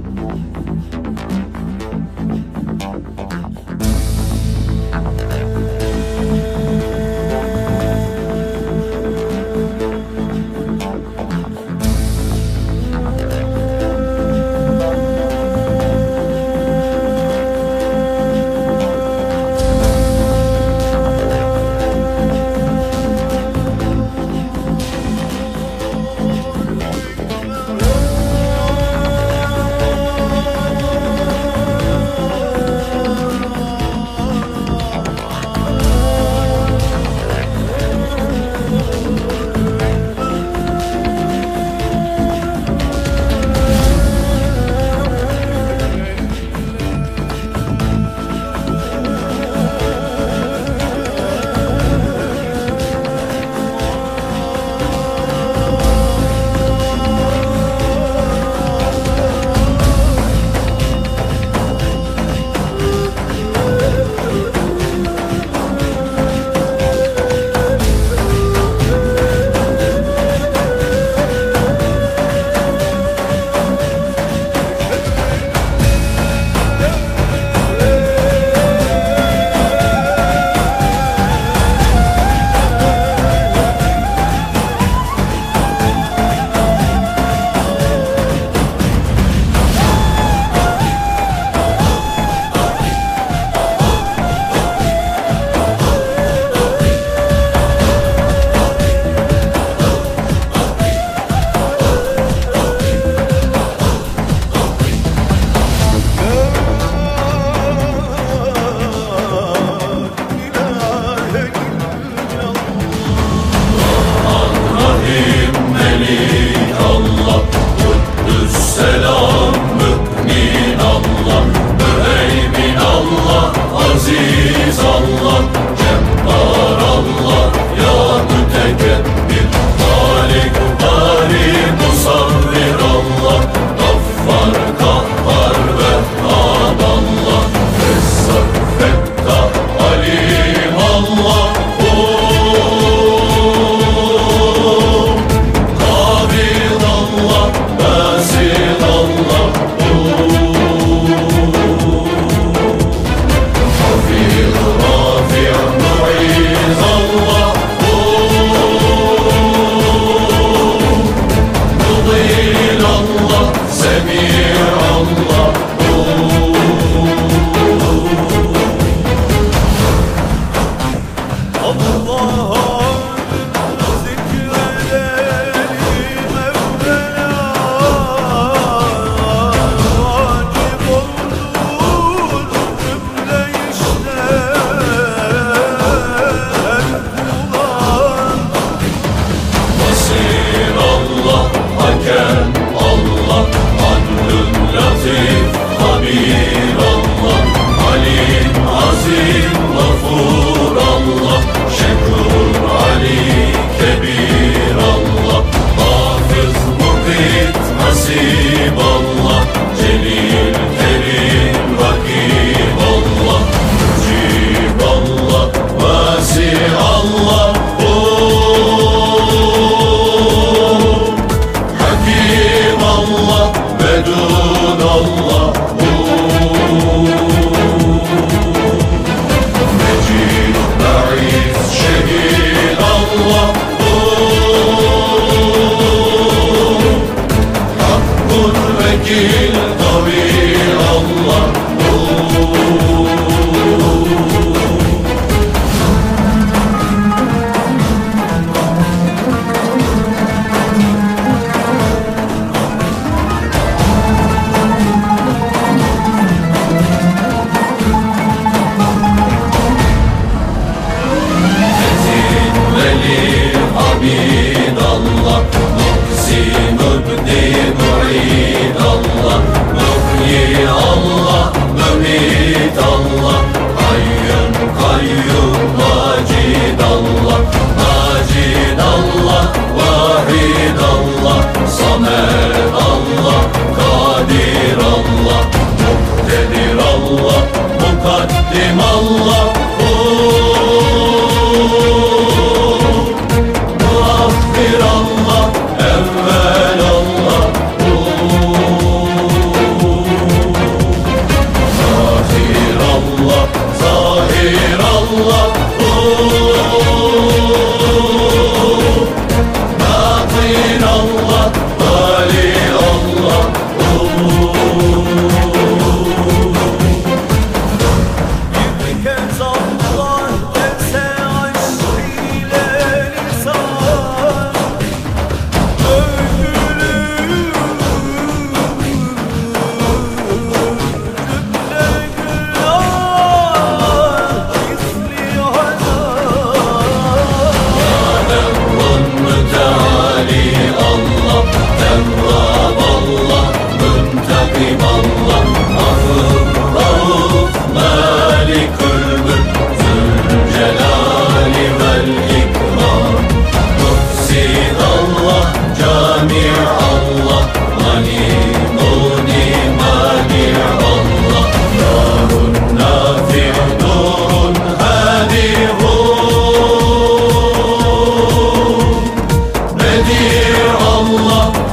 Evvel Allah Allah